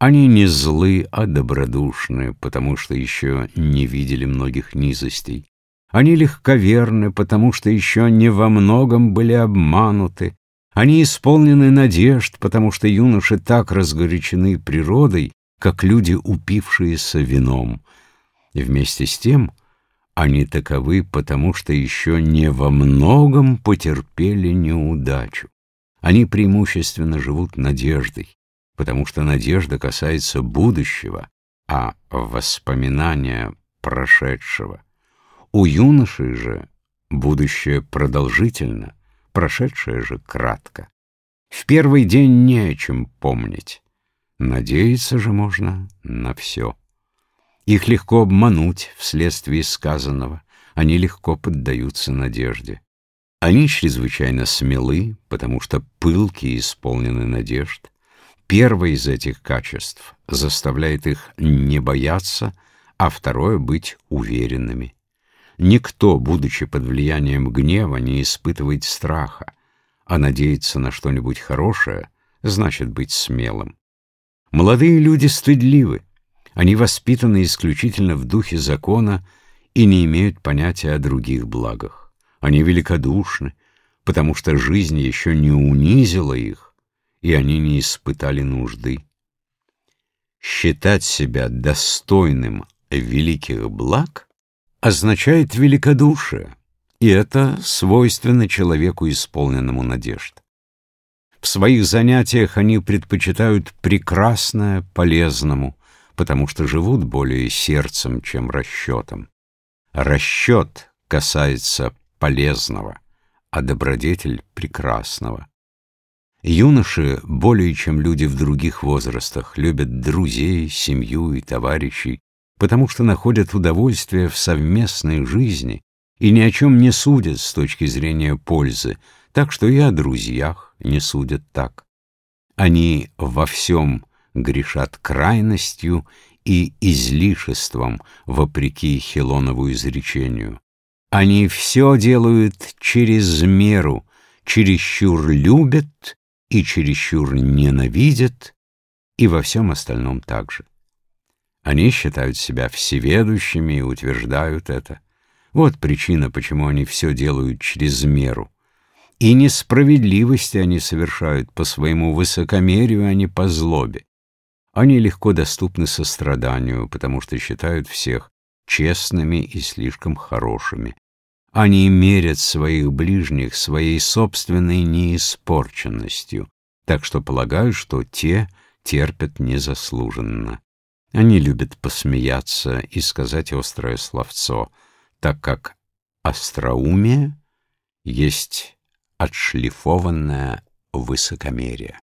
Они не злы, а добродушны, потому что еще не видели многих низостей. Они легковерны, потому что еще не во многом были обмануты. Они исполнены надежд, потому что юноши так разгорячены природой, как люди, упившиеся вином. И вместе с тем они таковы, потому что еще не во многом потерпели неудачу. Они преимущественно живут надеждой, потому что надежда касается будущего, а воспоминания прошедшего. У юношей же будущее продолжительно, прошедшее же кратко. В первый день не о чем помнить. Надеяться же можно на все. Их легко обмануть вследствие сказанного, они легко поддаются надежде. Они чрезвычайно смелы, потому что пылки исполнены надежд. Первое из этих качеств заставляет их не бояться, а второе — быть уверенными. Никто, будучи под влиянием гнева, не испытывает страха, а надеяться на что-нибудь хорошее значит быть смелым. Молодые люди стыдливы, они воспитаны исключительно в духе закона и не имеют понятия о других благах. Они великодушны, потому что жизнь еще не унизила их, и они не испытали нужды. Считать себя достойным великих благ означает великодушие, и это свойственно человеку, исполненному надежд. В своих занятиях они предпочитают прекрасное полезному, потому что живут более сердцем, чем расчетом. Расчет касается полезного, а добродетель — прекрасного. Юноши, более чем люди в других возрастах, любят друзей, семью и товарищей, потому что находят удовольствие в совместной жизни и ни о чем не судят с точки зрения пользы, так что и о друзьях не судят так. Они во всем грешат крайностью и излишеством, вопреки Хилонову изречению. Они все делают через меру, чересчур любят и чересчур ненавидят, и во всем остальном также. Они считают себя всеведущими и утверждают это. Вот причина, почему они все делают через меру. И несправедливости они совершают по своему высокомерию, а не по злобе. Они легко доступны состраданию, потому что считают всех честными и слишком хорошими. Они мерят своих ближних своей собственной неиспорченностью, так что полагают, что те терпят незаслуженно. Они любят посмеяться и сказать острое словцо, так как остроумие есть отшлифованное высокомерие.